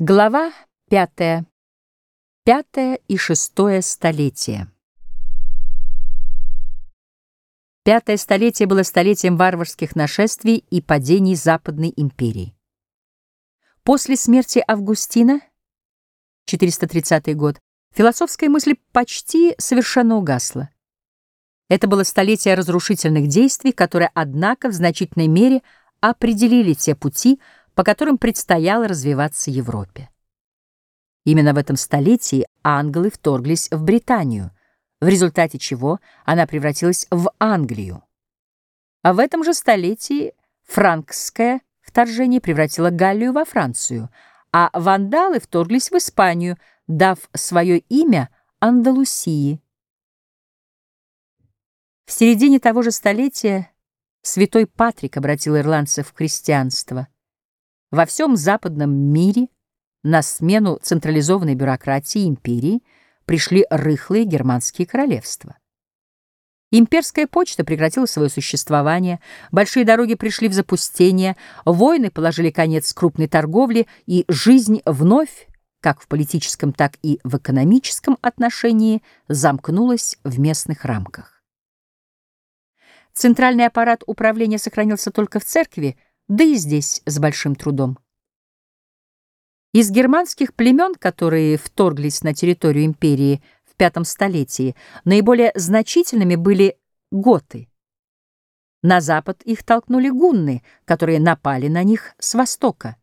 Глава пятая. Пятое и шестое столетие. Пятое столетие было столетием варварских нашествий и падений Западной империи. После смерти Августина, 430 год, философская мысль почти совершенно угасла. Это было столетие разрушительных действий, которые, однако, в значительной мере определили те пути, по которым предстояло развиваться Европе. Именно в этом столетии англы вторглись в Британию, в результате чего она превратилась в Англию. А в этом же столетии франкское вторжение превратило Галлию во Францию, а вандалы вторглись в Испанию, дав свое имя Андалусии. В середине того же столетия святой Патрик обратил ирландцев в христианство. Во всем западном мире на смену централизованной бюрократии империи пришли рыхлые германские королевства. Имперская почта прекратила свое существование, большие дороги пришли в запустение, войны положили конец крупной торговле, и жизнь вновь, как в политическом, так и в экономическом отношении, замкнулась в местных рамках. Центральный аппарат управления сохранился только в церкви, да и здесь с большим трудом. Из германских племен, которые вторглись на территорию империи в пятом столетии, наиболее значительными были готы. На запад их толкнули гунны, которые напали на них с востока.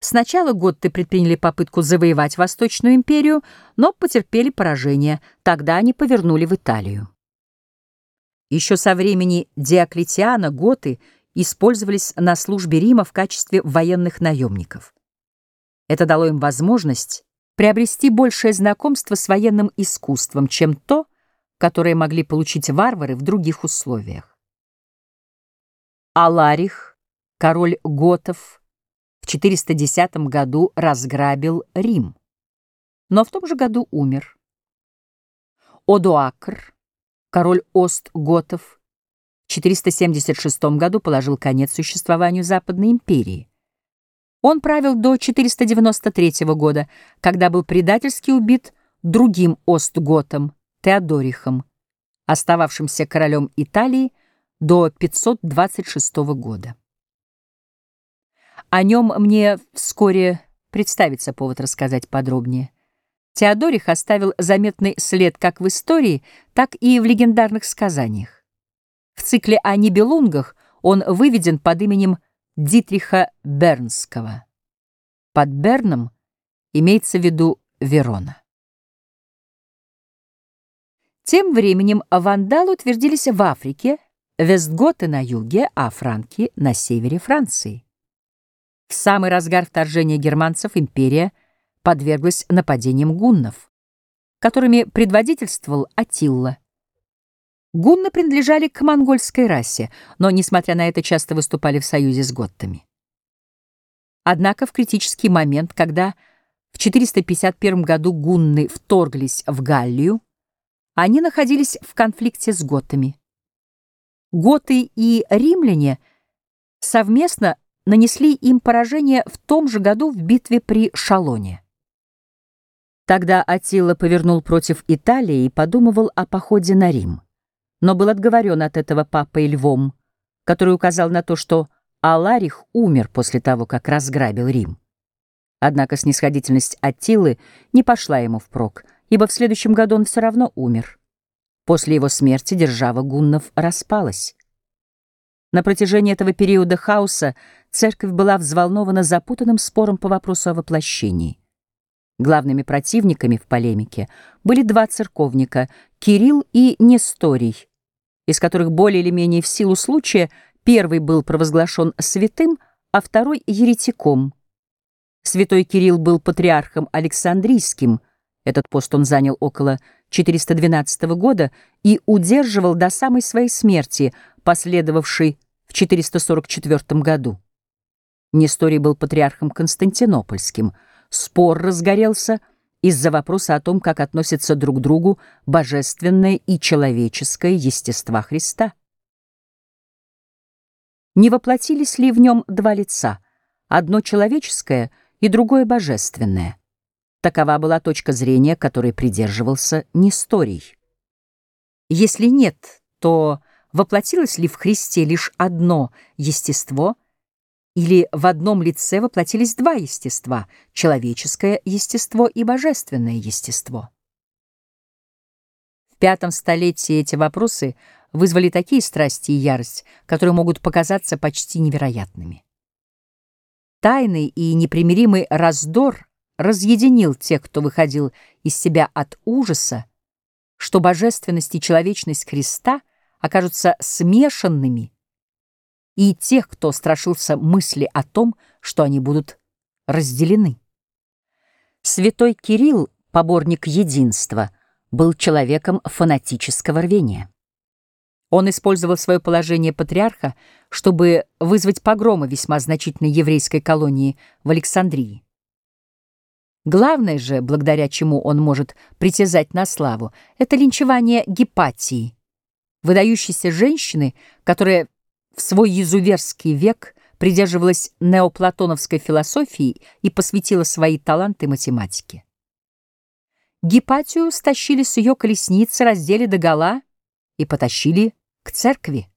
Сначала готты предприняли попытку завоевать Восточную империю, но потерпели поражение, тогда они повернули в Италию. Еще со времени Диоклетиана готы — использовались на службе Рима в качестве военных наемников. Это дало им возможность приобрести большее знакомство с военным искусством, чем то, которое могли получить варвары в других условиях. Аларих, король готов, в 410 году разграбил Рим, но в том же году умер. Одуакр, король Ост-Готов, 476 году положил конец существованию Западной империи. Он правил до 493 года, когда был предательски убит другим Остготом, Теодорихом, остававшимся королем Италии до 526 года. О нем мне вскоре представится повод рассказать подробнее. Теодорих оставил заметный след как в истории, так и в легендарных сказаниях. В цикле о Нибелунгах он выведен под именем Дитриха Бернского. Под Берном имеется в виду Верона. Тем временем вандалы утвердились в Африке, вестготы на юге, а франки на севере Франции. В самый разгар вторжения германцев империя подверглась нападениям гуннов, которыми предводительствовал Атилла. Гунны принадлежали к монгольской расе, но, несмотря на это, часто выступали в союзе с готтами. Однако в критический момент, когда в 451 году гунны вторглись в Галлию, они находились в конфликте с готами. Готы и римляне совместно нанесли им поражение в том же году в битве при Шалоне. Тогда Атила повернул против Италии и подумывал о походе на Рим но был отговорен от этого папой Львом, который указал на то, что Аларих умер после того, как разграбил Рим. Однако снисходительность Аттилы не пошла ему впрок, ибо в следующем году он все равно умер. После его смерти держава гуннов распалась. На протяжении этого периода хаоса церковь была взволнована запутанным спором по вопросу о воплощении. Главными противниками в полемике были два церковника — Кирилл и Несторий, из которых более или менее в силу случая первый был провозглашен святым, а второй — еретиком. Святой Кирилл был патриархом Александрийским, этот пост он занял около 412 года и удерживал до самой своей смерти, последовавшей в 444 году. Несторий был патриархом Константинопольским — Спор разгорелся из-за вопроса о том, как относятся друг к другу божественное и человеческое естества Христа. Не воплотились ли в нем два лица, одно человеческое и другое божественное. Такова была точка зрения, которой придерживался Несторий. Если нет, то воплотилось ли в Христе лишь одно естество, или в одном лице воплотились два естества — человеческое естество и божественное естество? В пятом столетии эти вопросы вызвали такие страсти и ярость, которые могут показаться почти невероятными. Тайный и непримиримый раздор разъединил тех, кто выходил из себя от ужаса, что божественность и человечность Христа окажутся смешанными, и тех, кто страшился мысли о том, что они будут разделены. Святой Кирилл, поборник единства, был человеком фанатического рвения. Он использовал свое положение патриарха, чтобы вызвать погромы весьма значительной еврейской колонии в Александрии. Главное же, благодаря чему он может притязать на славу, это линчевание Гепатии, выдающейся женщины, которая в свой езуверский век придерживалась неоплатоновской философии и посвятила свои таланты математике. Гепатию стащили с ее колесницы, раздели догола и потащили к церкви.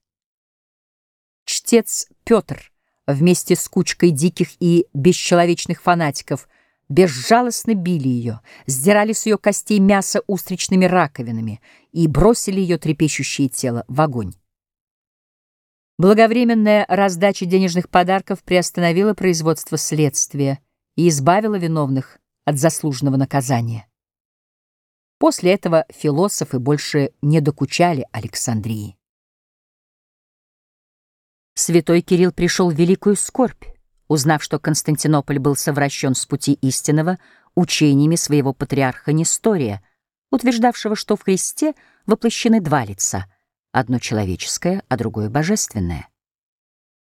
Чтец Петр вместе с кучкой диких и бесчеловечных фанатиков – безжалостно били ее, сдирали с ее костей мясо устричными раковинами и бросили ее трепещущее тело в огонь. Благовременная раздача денежных подарков приостановила производство следствия и избавила виновных от заслуженного наказания. После этого философы больше не докучали Александрии. Святой Кирилл пришел в великую скорбь узнав, что Константинополь был совращен с пути истинного учениями своего патриарха Нестория, утверждавшего, что в Христе воплощены два лица — одно человеческое, а другое божественное.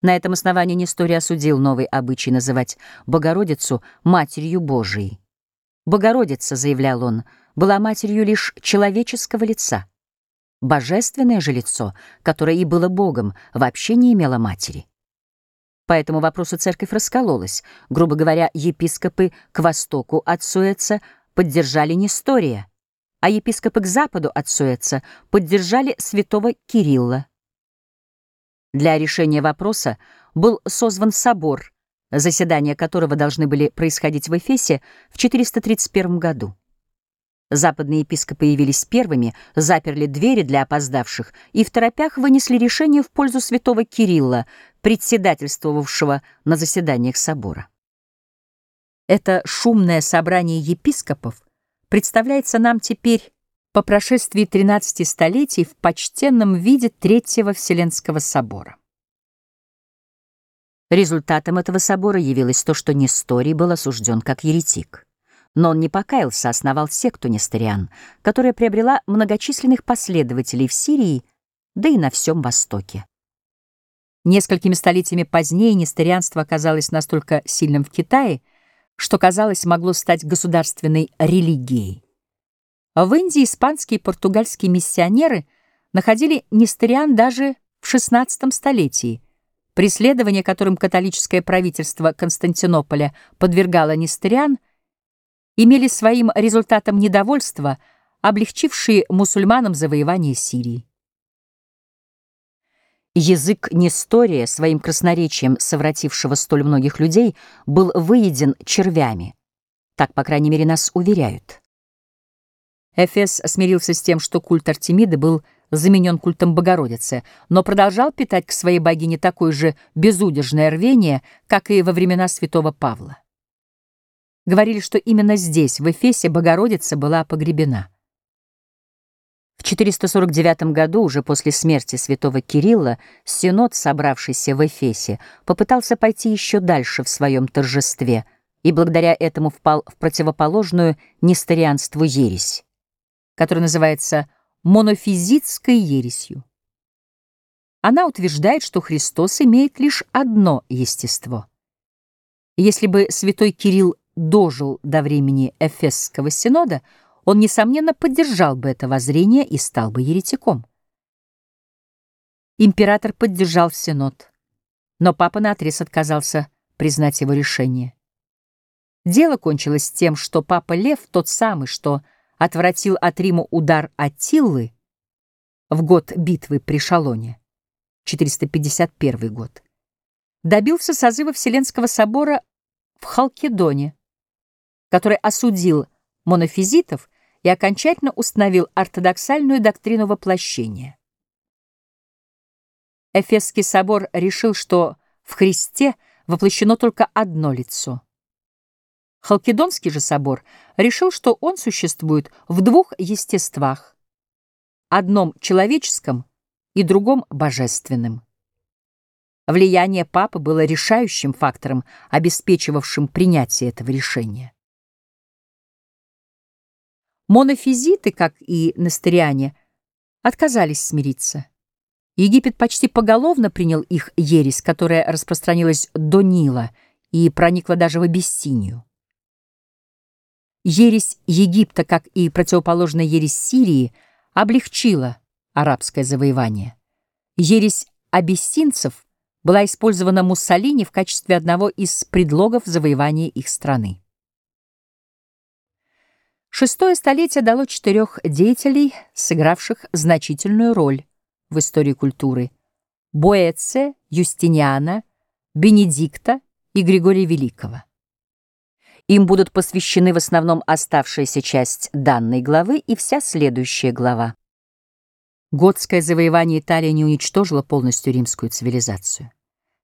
На этом основании Несторий осудил новый обычай называть Богородицу Матерью Божией. Богородица, заявлял он, была матерью лишь человеческого лица. Божественное же лицо, которое и было Богом, вообще не имело матери. По этому вопросу церковь раскололась. Грубо говоря, епископы к востоку от Суэца поддержали Нестория, а епископы к западу от Суэца поддержали святого Кирилла. Для решения вопроса был созван собор, заседания которого должны были происходить в Эфесе в 431 году. Западные епископы явились первыми, заперли двери для опоздавших и в торопях вынесли решение в пользу святого Кирилла, председательствовавшего на заседаниях собора. Это шумное собрание епископов представляется нам теперь по прошествии 13 столетий в почтенном виде Третьего Вселенского собора. Результатом этого собора явилось то, что Несторий был осужден как еретик. Но он не покаялся, основал секту Несториан, которая приобрела многочисленных последователей в Сирии, да и на всем Востоке. Несколькими столетиями позднее несторианство оказалось настолько сильным в Китае, что, казалось, могло стать государственной религией. В Индии испанские и португальские миссионеры находили несториан даже в XVI столетии. Преследование, которым католическое правительство Константинополя подвергало несториан – имели своим результатом недовольство, облегчившие мусульманам завоевание Сирии. Язык Нестория, своим красноречием совратившего столь многих людей, был выеден червями. Так, по крайней мере, нас уверяют. Эфес смирился с тем, что культ Артемиды был заменен культом Богородицы, но продолжал питать к своей богине такое же безудержное рвение, как и во времена святого Павла. Говорили, что именно здесь, в Эфесе, Богородица была погребена. В 449 году, уже после смерти святого Кирилла, Синод, собравшийся в Эфесе, попытался пойти еще дальше в своем торжестве и благодаря этому впал в противоположную несторианству ересь, которая называется монофизитской ересью. Она утверждает, что Христос имеет лишь одно естество. Если бы святой Кирилл дожил до времени Эфесского синода, он, несомненно, поддержал бы это воззрение и стал бы еретиком. Император поддержал синод, но папа наотрез отказался признать его решение. Дело кончилось тем, что папа Лев, тот самый, что отвратил от Рима удар Аттиллы в год битвы при Шалоне, 451 год, добился созыва Вселенского собора в Халкидоне, который осудил монофизитов и окончательно установил ортодоксальную доктрину воплощения. Эфесский собор решил, что в Христе воплощено только одно лицо. Халкидонский же собор решил, что он существует в двух естествах, одном человеческом и другом божественным. Влияние папы было решающим фактором, обеспечивавшим принятие этого решения. Монофизиты, как и настыриане, отказались смириться. Египет почти поголовно принял их ересь, которая распространилась до Нила и проникла даже в Абиссинию. Ересь Египта, как и противоположная ересь Сирии, облегчила арабское завоевание. Ересь абиссинцев была использована Муссолини в качестве одного из предлогов завоевания их страны. Шестое столетие дало четырех деятелей, сыгравших значительную роль в истории культуры — Боэце, Юстиниана, Бенедикта и Григория Великого. Им будут посвящены в основном оставшаяся часть данной главы и вся следующая глава. Готское завоевание Италии не уничтожило полностью римскую цивилизацию.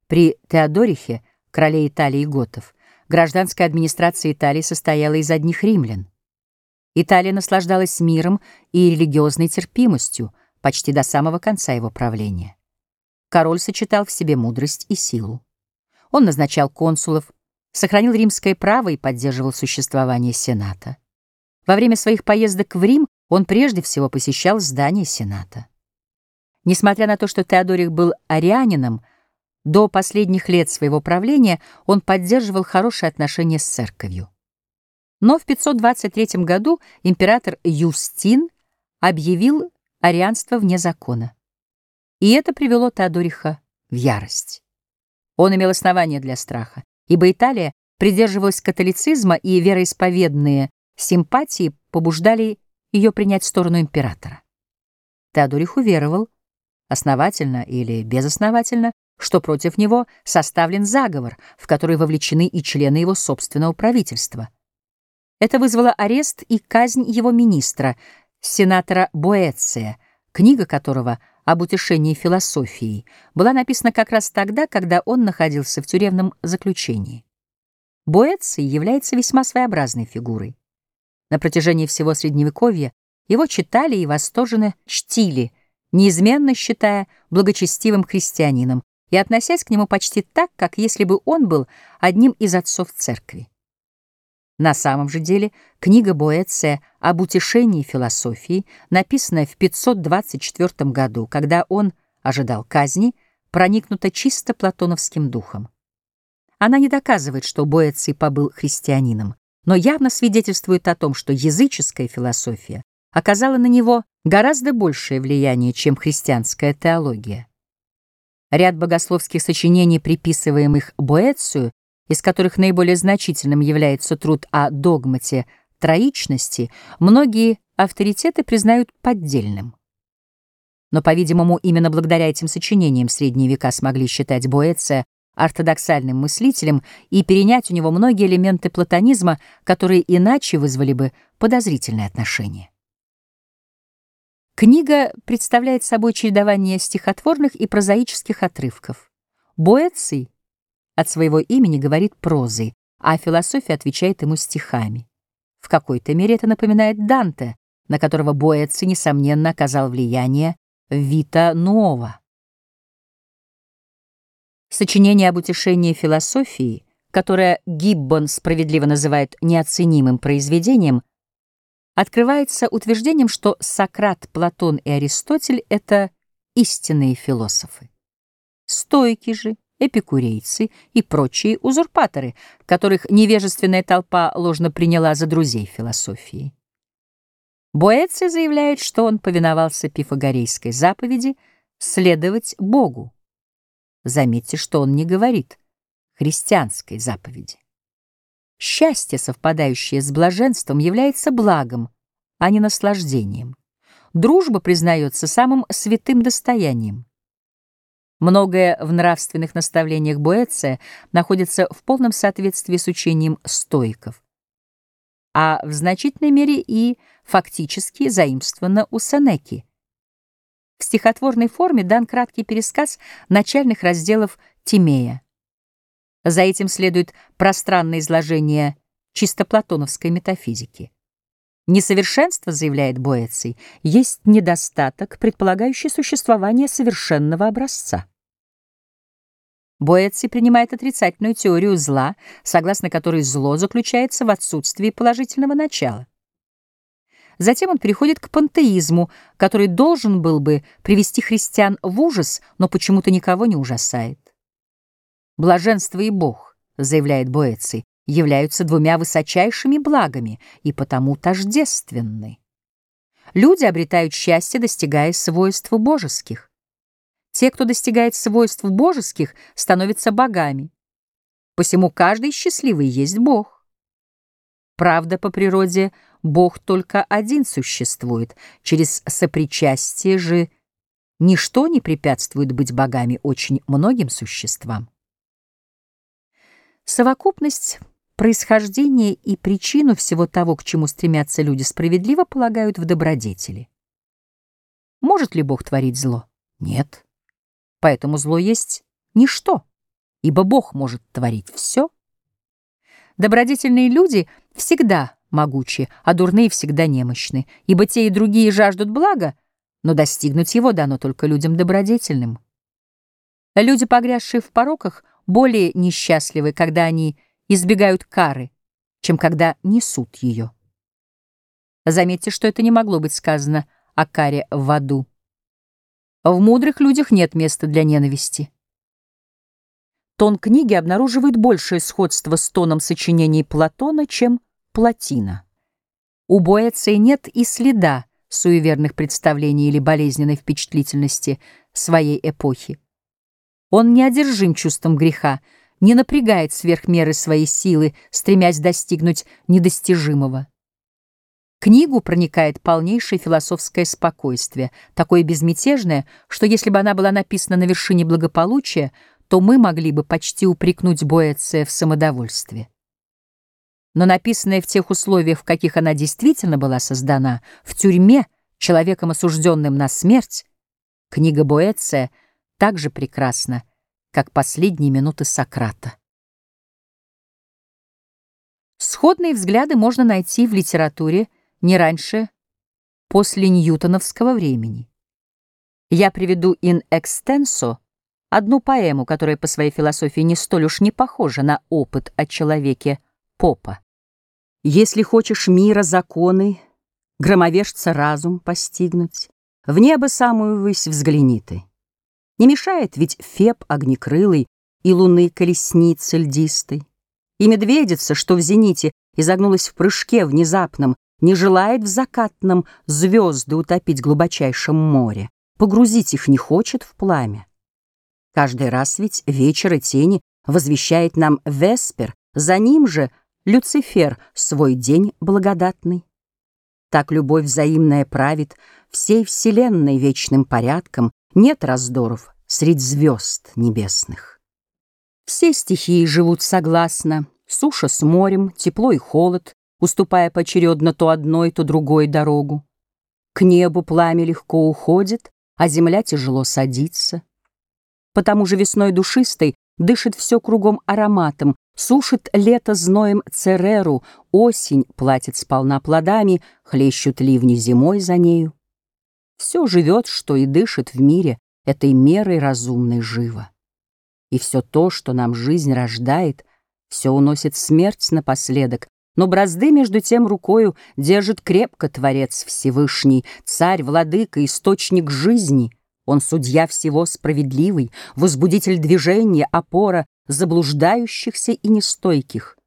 При Теодорихе, короле Италии и готов, гражданская администрация Италии состояла из одних римлян. Италия наслаждалась миром и религиозной терпимостью почти до самого конца его правления. Король сочетал в себе мудрость и силу. Он назначал консулов, сохранил римское право и поддерживал существование Сената. Во время своих поездок в Рим он прежде всего посещал здание Сената. Несмотря на то, что Теодорих был арианином, до последних лет своего правления он поддерживал хорошие отношения с церковью. Но в 523 году император Юстин объявил арианство вне закона. И это привело Теодориха в ярость. Он имел основания для страха, ибо Италия придерживалась католицизма, и вероисповедные симпатии побуждали ее принять сторону императора. Теодорих уверовал, основательно или безосновательно, что против него составлен заговор, в который вовлечены и члены его собственного правительства. Это вызвало арест и казнь его министра, сенатора Боэция, книга которого об утешении философии была написана как раз тогда, когда он находился в тюремном заключении. Боэций является весьма своеобразной фигурой. На протяжении всего Средневековья его читали и восторженно чтили, неизменно считая благочестивым христианином и относясь к нему почти так, как если бы он был одним из отцов церкви. На самом же деле книга Боэция об утешении философии, написанная в 524 году, когда он ожидал казни, проникнута чисто платоновским духом. Она не доказывает, что Боэций побыл христианином, но явно свидетельствует о том, что языческая философия оказала на него гораздо большее влияние, чем христианская теология. Ряд богословских сочинений, приписываемых Боэцию, из которых наиболее значительным является труд о догмате троичности, многие авторитеты признают поддельным. Но, по-видимому, именно благодаря этим сочинениям средние века смогли считать Боэция ортодоксальным мыслителем и перенять у него многие элементы платонизма, которые иначе вызвали бы подозрительное отношение. Книга представляет собой чередование стихотворных и прозаических отрывков. Боэций от своего имени говорит прозой, а философия отвечает ему стихами. В какой-то мере это напоминает Данте, на которого Боэций, несомненно, оказал влияние Вита Нуова. Сочинение об утешении философии, которое Гиббон справедливо называет неоценимым произведением, открывается утверждением, что Сократ, Платон и Аристотель — это истинные философы. Стойки же, эпикурейцы и прочие узурпаторы, которых невежественная толпа ложно приняла за друзей философии. Боэций заявляет, что он повиновался пифагорейской заповеди следовать Богу. Заметьте, что он не говорит христианской заповеди. Счастье, совпадающее с блаженством, является благом, а не наслаждением. Дружба признается самым святым достоянием. Многое в нравственных наставлениях Боэция находится в полном соответствии с учением стоиков, а в значительной мере и фактически заимствовано у Сенеки. В стихотворной форме дан краткий пересказ начальных разделов Тимея. За этим следует пространное изложение чисто платоновской метафизики. Несовершенство, заявляет Боэций, есть недостаток, предполагающий существование совершенного образца. Боэций принимает отрицательную теорию зла, согласно которой зло заключается в отсутствии положительного начала. Затем он переходит к пантеизму, который должен был бы привести христиан в ужас, но почему-то никого не ужасает. Блаженство и Бог, заявляет Боэций, являются двумя высочайшими благами и потому тождественны. Люди обретают счастье, достигая свойств божеских. Те, кто достигает свойств божеских, становятся богами. Посему каждый счастливый есть Бог. Правда, по природе Бог только один существует, через сопричастие же ничто не препятствует быть богами очень многим существам. Совокупность Происхождение и причину всего того, к чему стремятся люди, справедливо полагают в добродетели. Может ли Бог творить зло? Нет. Поэтому зло есть ничто, ибо Бог может творить все. Добродетельные люди всегда могучи, а дурные всегда немощны, ибо те и другие жаждут блага, но достигнуть его дано только людям добродетельным. Люди, погрязшие в пороках, более несчастливы, когда они избегают кары, чем когда несут ее. Заметьте, что это не могло быть сказано о каре в аду. В мудрых людях нет места для ненависти. Тон книги обнаруживает большее сходство с тоном сочинений Платона, чем Платина. У Боэции нет и следа суеверных представлений или болезненной впечатлительности своей эпохи. Он не одержим чувством греха, не напрягает сверх меры своей силы, стремясь достигнуть недостижимого. Книгу проникает полнейшее философское спокойствие, такое безмятежное, что если бы она была написана на вершине благополучия, то мы могли бы почти упрекнуть Боэция в самодовольстве. Но написанная в тех условиях, в каких она действительно была создана, в тюрьме, человеком осужденным на смерть, книга Боэция также прекрасна, как последние минуты Сократа. Сходные взгляды можно найти в литературе не раньше после ньютоновского времени. Я приведу in extenso одну поэму, которая по своей философии не столь уж не похожа на опыт о человеке Попа. Если хочешь мира законы, громовержца разум постигнуть, в небо самую высь взгляни ты. Не мешает ведь Феб огнекрылый и луны колесницы льдистой. И медведица, что в зените изогнулась в прыжке внезапном, не желает в закатном звезды утопить глубочайшем море, погрузить их не хочет в пламя. Каждый раз ведь вечер и тени возвещает нам Веспер, за ним же Люцифер свой день благодатный. Так любовь взаимная правит всей вселенной вечным порядком, нет раздоров средь звезд небесных. Все стихии живут согласно, суша с морем, тепло и холод, уступая поочередно то одной, то другой дорогу. К небу пламя легко уходит, а земля тяжело садится. Потому же весной душистой дышит все кругом ароматом, сушит лето зноем цереру, осень платит сполна плодами, хлещут ливни зимой за нею. Все живет, что и дышит в мире этой мерой разумной живо. И все то, что нам жизнь рождает, все уносит смерть напоследок, но бразды между тем рукою держит крепко Творец Всевышний, Царь, Владыка, Источник жизни. Он судья всего справедливый, возбудитель движения, опора заблуждающихся и нестойких.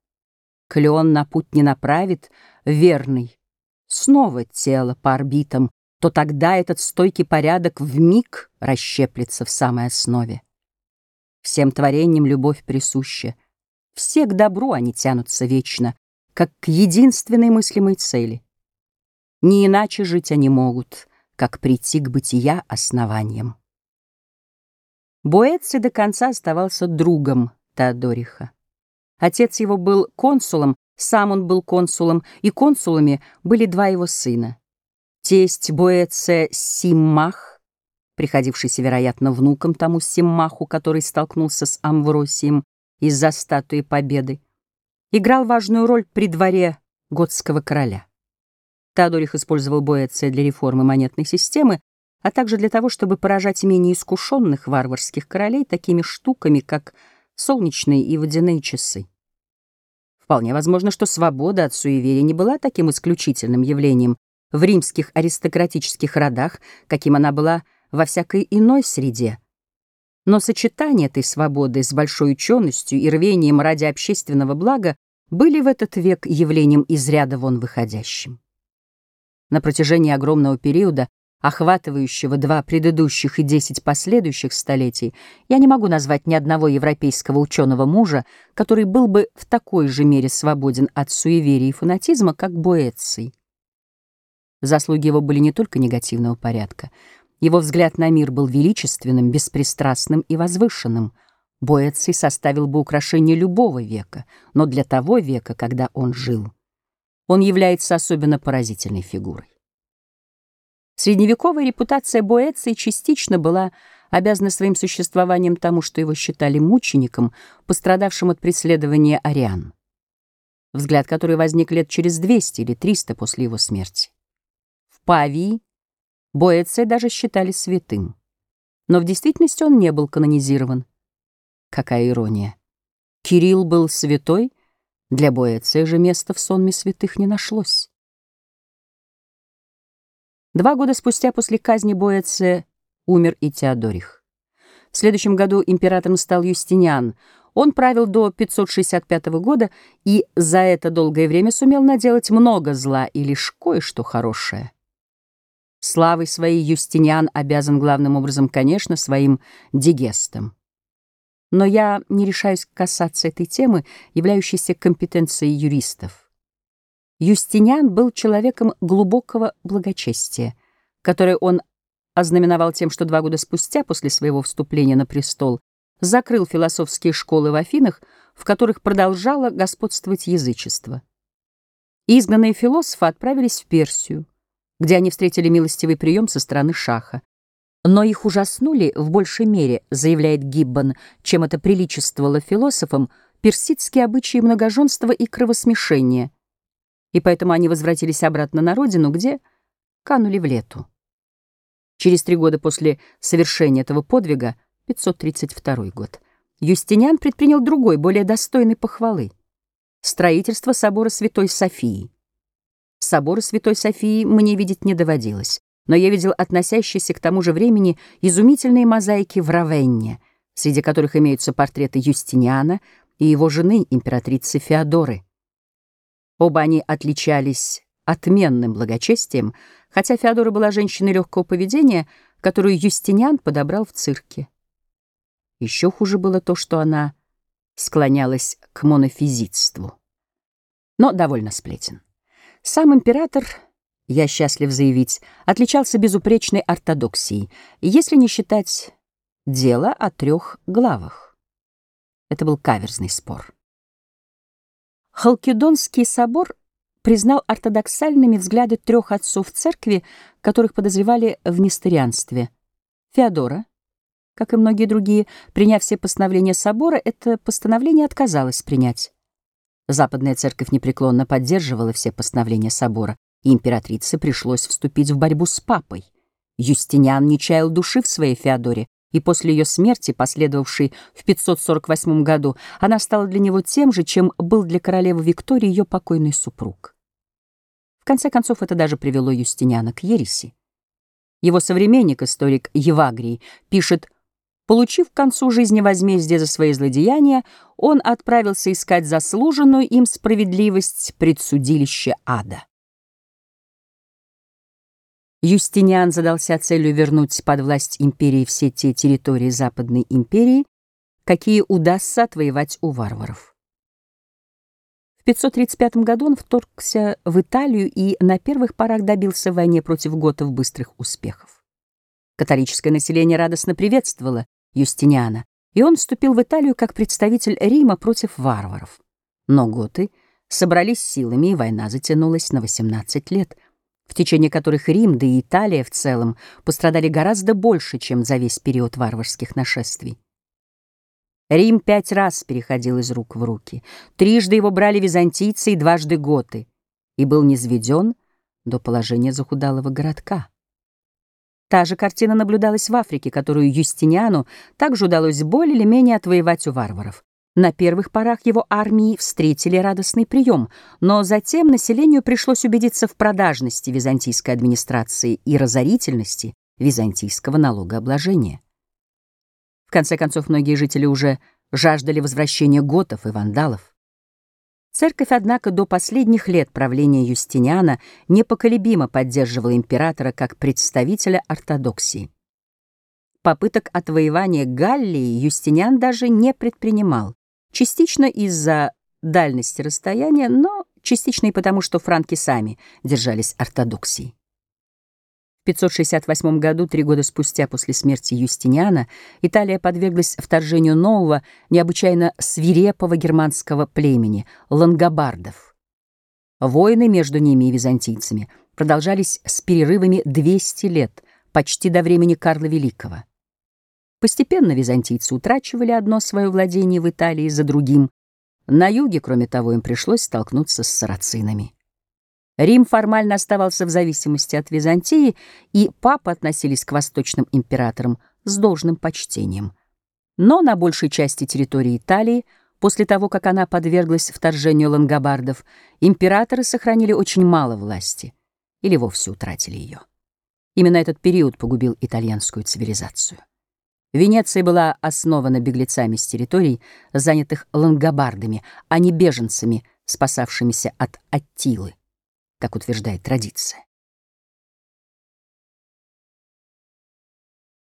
Клеон на путь не направит, верный. Снова тело по орбитам то тогда этот стойкий порядок в миг расщеплется в самой основе. Всем творениям любовь присуща, Все к добру они тянутся вечно, как к единственной мыслимой цели. Не иначе жить они могут, как прийти к бытия основанием. Боэци до конца оставался другом Теодориха. Отец его был консулом, сам он был консулом, и консулами были два его сына. Тесть Боэце Симмах, приходившийся, вероятно, внуком тому Симмаху, который столкнулся с Амвросием из-за статуи Победы, играл важную роль при дворе готского короля. Теодорих использовал Боэция для реформы монетной системы, а также для того, чтобы поражать менее искушенных варварских королей такими штуками, как солнечные и водяные часы. Вполне возможно, что свобода от суеверия не была таким исключительным явлением в римских аристократических родах, каким она была во всякой иной среде. Но сочетание этой свободы с большой ученостью и рвением ради общественного блага были в этот век явлением из ряда вон выходящим. На протяжении огромного периода, охватывающего два предыдущих и десять последующих столетий, я не могу назвать ни одного европейского ученого мужа, который был бы в такой же мере свободен от суеверия и фанатизма, как Боэций. Заслуги его были не только негативного порядка. Его взгляд на мир был величественным, беспристрастным и возвышенным. Боэций составил бы украшение любого века, но для того века, когда он жил он является особенно поразительной фигурой. Средневековая репутация Боэции частично была обязана своим существованием тому, что его считали мучеником, пострадавшим от преследования ариан, взгляд который возник лет через 200 или 300 после его смерти. Павии Боэция даже считали святым, но в действительности он не был канонизирован. Какая ирония! Кирилл был святой, для Боэция же места в сонме святых не нашлось. Два года спустя после казни Боэция умер и Теодорих. В следующем году императором стал Юстиниан. Он правил до 565 года и за это долгое время сумел наделать много зла и лишь кое-что хорошее. Славой своей Юстиниан обязан главным образом, конечно, своим дигестом. Но я не решаюсь касаться этой темы, являющейся компетенцией юристов. Юстиниан был человеком глубокого благочестия, которое он ознаменовал тем, что два года спустя, после своего вступления на престол, закрыл философские школы в Афинах, в которых продолжало господствовать язычество. Изгнанные философы отправились в Персию, где они встретили милостивый прием со стороны шаха. Но их ужаснули в большей мере, заявляет Гиббон, чем это приличествовало философам, персидские обычаи многоженства и кровосмешения. И поэтому они возвратились обратно на родину, где канули в лету. Через три года после совершения этого подвига, 532 год, Юстиниан предпринял другой, более достойный похвалы — строительство собора Святой Софии. Собора Святой Софии мне видеть не доводилось но я видел относящиеся к тому же времени изумительные мозаики в Равенне, среди которых имеются портреты Юстиниана и его жены, императрицы Феодоры. Оба они отличались отменным благочестием, хотя Феодора была женщиной легкого поведения, которую Юстиниан подобрал в цирке. Еще хуже было то, что она склонялась к монофизитству. Но довольно сплетен. Сам император я счастлив заявить, отличался безупречной ортодоксией, если не считать дело о трех главах. Это был каверзный спор. Халкидонский собор признал ортодоксальными взгляды трех отцов церкви, которых подозревали в несторианстве. Феодора, как и многие другие, приняв все постановления собора, это постановление отказалась принять. Западная церковь непреклонно поддерживала все постановления собора и императрице пришлось вступить в борьбу с папой. Юстиниан не чаял души в своей Феодоре, и после ее смерти, последовавшей в 548 году, она стала для него тем же, чем был для королевы Виктории ее покойный супруг. В конце концов, это даже привело Юстиниана к ереси. Его современник, историк Евагрий, пишет, «Получив к концу жизни возмездие за свои злодеяния, он отправился искать заслуженную им справедливость пред судилище ада». Юстиниан задался целью вернуть под власть империи все те территории Западной империи, какие удастся отвоевать у варваров. В 535 году он вторгся в Италию и на первых порах добился в войне против готов быстрых успехов. Католическое население радостно приветствовало Юстиниана, и он вступил в Италию как представитель Рима против варваров. Но готы собрались силами, и война затянулась на 18 лет, в течение которых Рим, да и Италия в целом, пострадали гораздо больше, чем за весь период варварских нашествий. Рим пять раз переходил из рук в руки. Трижды его брали византийцы и дважды готы, и был низведен до положения захудалого городка. Та же картина наблюдалась в Африке, которую Юстиниану также удалось более или менее отвоевать у варваров. На первых порах его армии встретили радостный прием, но затем населению пришлось убедиться в продажности византийской администрации и разорительности византийского налогообложения. В конце концов, многие жители уже жаждали возвращения готов и вандалов. Церковь, однако, до последних лет правления Юстиниана непоколебимо поддерживала императора как представителя ортодоксии. Попыток отвоевания Галлии Юстиниан даже не предпринимал, частично из-за дальности расстояния, но частично и потому, что франки сами держались ортодоксии. В 568 году, три года спустя после смерти Юстиниана, Италия подверглась вторжению нового, необычайно свирепого германского племени — лангобардов. Войны между ними и византийцами продолжались с перерывами 200 лет, почти до времени Карла Великого. Постепенно византийцы утрачивали одно свое владение в Италии за другим. На юге, кроме того, им пришлось столкнуться с сарацинами. Рим формально оставался в зависимости от Византии, и папы относились к восточным императорам с должным почтением. Но на большей части территории Италии, после того, как она подверглась вторжению лангобардов, императоры сохранили очень мало власти или вовсе утратили ее. Именно этот период погубил итальянскую цивилизацию. Венеция была основана беглецами с территорий, занятых лангобардами, а не беженцами, спасавшимися от Аттилы как утверждает традиция.